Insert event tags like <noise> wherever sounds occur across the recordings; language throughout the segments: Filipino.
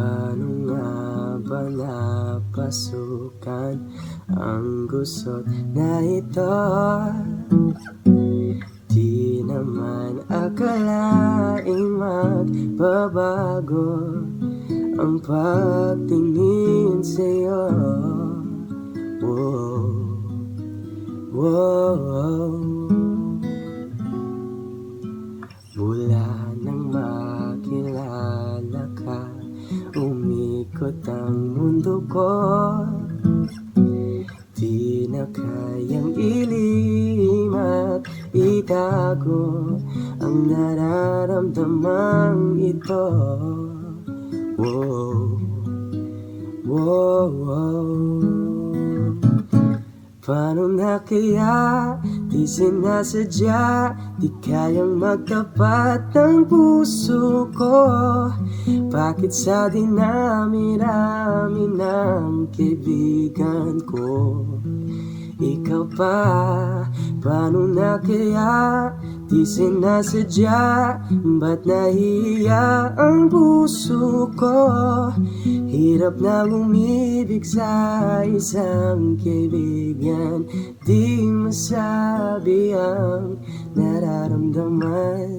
Paano nga ba napasukan ang gusto na ito? Di naman akalain magbabago ang pagtingin sa'yo Whoa, whoa, whoa. Umikot ang mundo ko. Di na kayang ilim at itago Ang nararamdamang ito. Whoa, whoa, whoa Paano na kaya? Di sinasadya Di kayang magtapat ng puso ko. Bakit sa dinami-rami ng kaibigan ko? Ikaw pa, paano na kaya? Di sinasadya, ba't nahiya ang puso ko? Hirap na umibig sa isang kaibigan. Di masabi ang nararamdaman.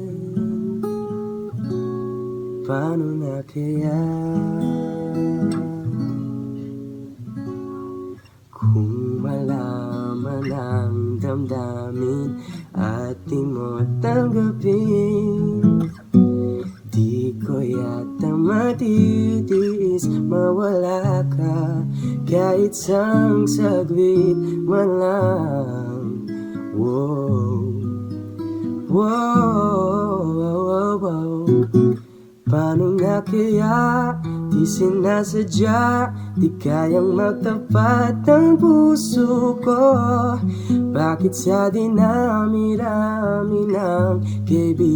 Paano na kaya? Kung malaman ang damdamin At di mo tanggapin ko yata matitiis mawala ka. Kahit sang saglit man lang Whoa, whoa, whoa, whoa. Paano nga kaya di sinasadya? Di kayang magtapat ang puso ko. Bakit sa dinami-rami ng kaibigan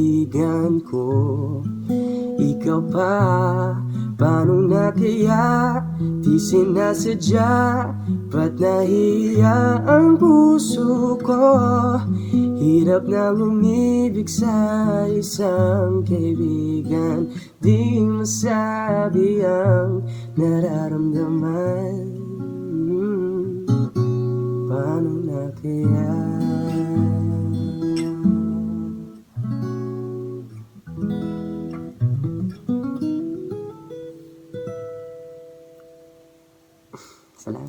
Ikaw pa, paano na kaya Di sinasadya. Ba't nahiya ang puso ko? Hirap na umibig sa isang kaibigan. Di masabi ang nararamdaman. Paano na kaya ça <laughs> va,